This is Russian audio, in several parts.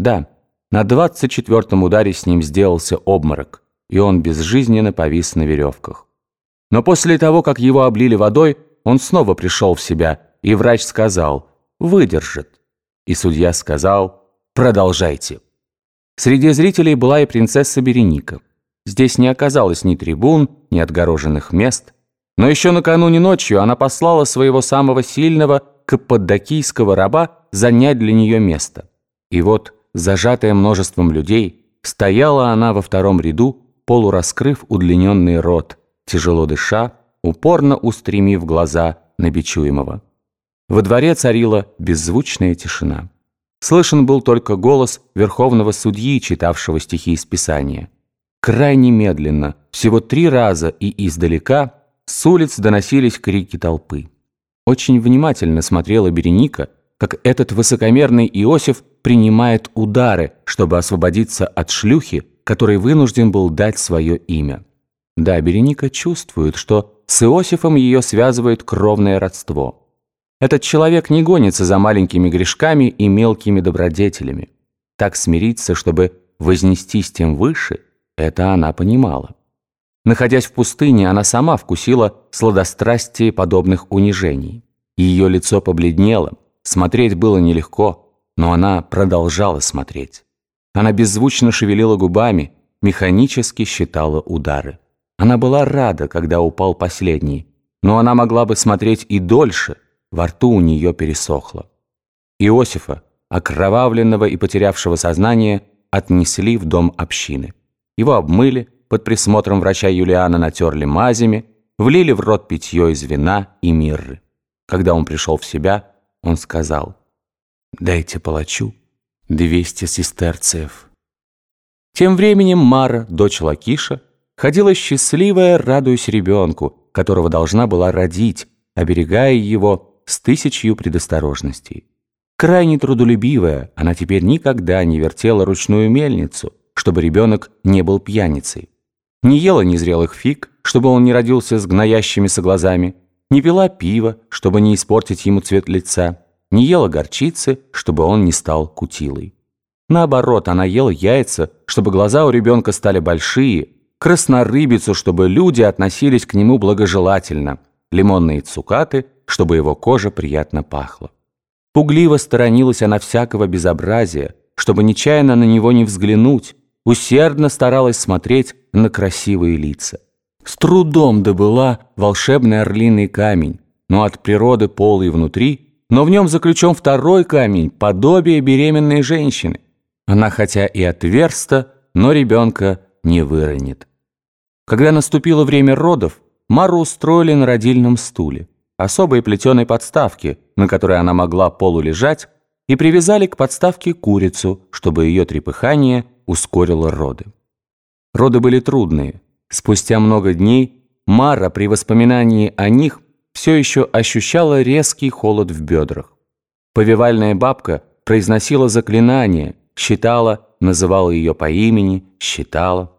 Да, на двадцать четвертом ударе с ним сделался обморок, и он безжизненно повис на веревках. Но после того, как его облили водой, он снова пришел в себя, и врач сказал «выдержит». И судья сказал «продолжайте». Среди зрителей была и принцесса Береника. Здесь не оказалось ни трибун, ни отгороженных мест. Но еще накануне ночью она послала своего самого сильного каппадокийского раба занять для нее место. И вот, зажатая множеством людей, стояла она во втором ряду, полураскрыв удлиненный рот, тяжело дыша, упорно устремив глаза на бичуемого. Во дворе царила беззвучная тишина. Слышен был только голос верховного судьи, читавшего стихи из Писания. Крайне медленно, всего три раза и издалека, с улиц доносились крики толпы. Очень внимательно смотрела Береника, как этот высокомерный Иосиф принимает удары, чтобы освободиться от шлюхи, который вынужден был дать свое имя. Да, Береника чувствует, что с Иосифом ее связывает кровное родство. Этот человек не гонится за маленькими грешками и мелкими добродетелями. Так смириться, чтобы вознестись тем выше, это она понимала. Находясь в пустыне, она сама вкусила сладострастие подобных унижений. Ее лицо побледнело, смотреть было нелегко, но она продолжала смотреть. Она беззвучно шевелила губами, механически считала удары. Она была рада, когда упал последний, но она могла бы смотреть и дольше, во рту у нее пересохло. Иосифа, окровавленного и потерявшего сознание, отнесли в дом общины. Его обмыли, под присмотром врача Юлиана натерли мазями, влили в рот питье из вина и мирры. Когда он пришел в себя, он сказал, «Дайте палачу двести сестерцев». Тем временем Мара, дочь Лакиша, ходила счастливая, радуясь ребенку, которого должна была родить, оберегая его с тысячью предосторожностей. Крайне трудолюбивая, она теперь никогда не вертела ручную мельницу, чтобы ребенок не был пьяницей. Не ела незрелых фиг, чтобы он не родился с гноящимися глазами, не пила пива, чтобы не испортить ему цвет лица, не ела горчицы, чтобы он не стал кутилой. Наоборот, она ела яйца, чтобы глаза у ребенка стали большие, краснорыбицу, чтобы люди относились к нему благожелательно, лимонные цукаты, чтобы его кожа приятно пахла. Пугливо сторонилась она всякого безобразия, чтобы нечаянно на него не взглянуть, усердно старалась смотреть на красивые лица. С трудом добыла волшебный орлиный камень, но от природы полый внутри, но в нем заключен второй камень, подобие беременной женщины. Она хотя и отверста, но ребенка не выронит. Когда наступило время родов, Мару устроили на родильном стуле, особой плетеной подставке, на которой она могла полулежать, и привязали к подставке курицу, чтобы ее трепыхание ускорило роды. Роды были трудные. Спустя много дней Мара при воспоминании о них все еще ощущала резкий холод в бедрах. Повивальная бабка произносила заклинание, считала, называла ее по имени, считала.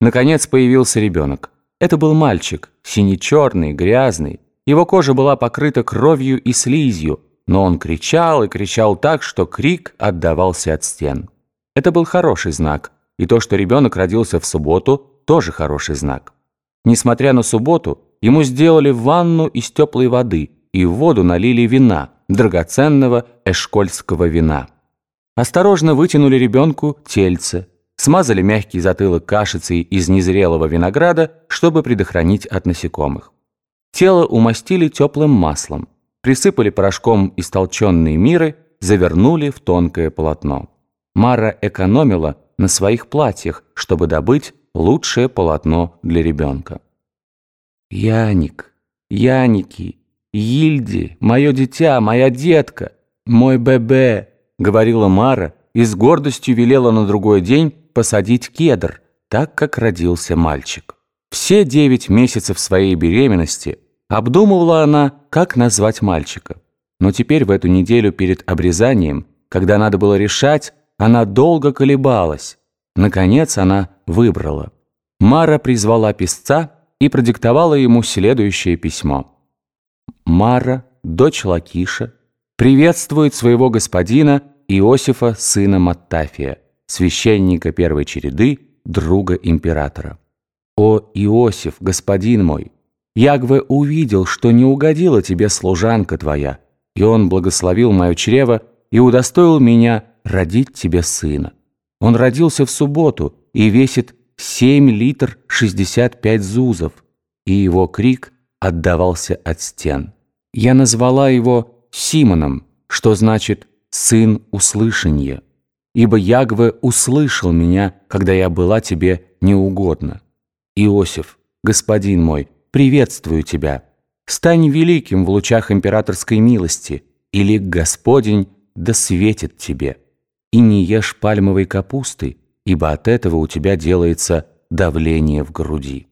Наконец появился ребенок. Это был мальчик, сине-черный, грязный. Его кожа была покрыта кровью и слизью, но он кричал и кричал так, что крик отдавался от стен. Это был хороший знак, и то, что ребенок родился в субботу, тоже хороший знак. Несмотря на субботу, ему сделали ванну из теплой воды и в воду налили вина, драгоценного эшкольского вина. Осторожно вытянули ребенку тельце, смазали мягкий затылок кашицей из незрелого винограда, чтобы предохранить от насекомых. Тело умастили теплым маслом, присыпали порошком истолченные миры, завернули в тонкое полотно. Мара экономила на своих платьях, чтобы добыть лучшее полотно для ребенка. «Яник, Яники, Ильди, мое дитя, моя детка, мой бебе», — говорила Мара и с гордостью велела на другой день посадить кедр, так как родился мальчик. Все девять месяцев своей беременности обдумывала она, как назвать мальчика. Но теперь в эту неделю перед обрезанием, когда надо было решать, она долго колебалась. Наконец она выбрала. Мара призвала писца и продиктовала ему следующее письмо. «Мара, дочь Лакиша, приветствует своего господина Иосифа, сына Маттафия, священника первой череды, друга императора. «О, Иосиф, господин мой, Ягве увидел, что не угодила тебе служанка твоя, и он благословил мое чрево и удостоил меня родить тебе сына. Он родился в субботу и весит семь литр шестьдесят пять зузов, и его крик отдавался от стен. Я назвала его Симоном, что значит «сын услышанья», ибо Ягве услышал меня, когда я была тебе неугодна. Иосиф, господин мой, приветствую тебя. Стань великим в лучах императорской милости, или Господень да светит тебе. И не ешь пальмовой капусты, ибо от этого у тебя делается давление в груди».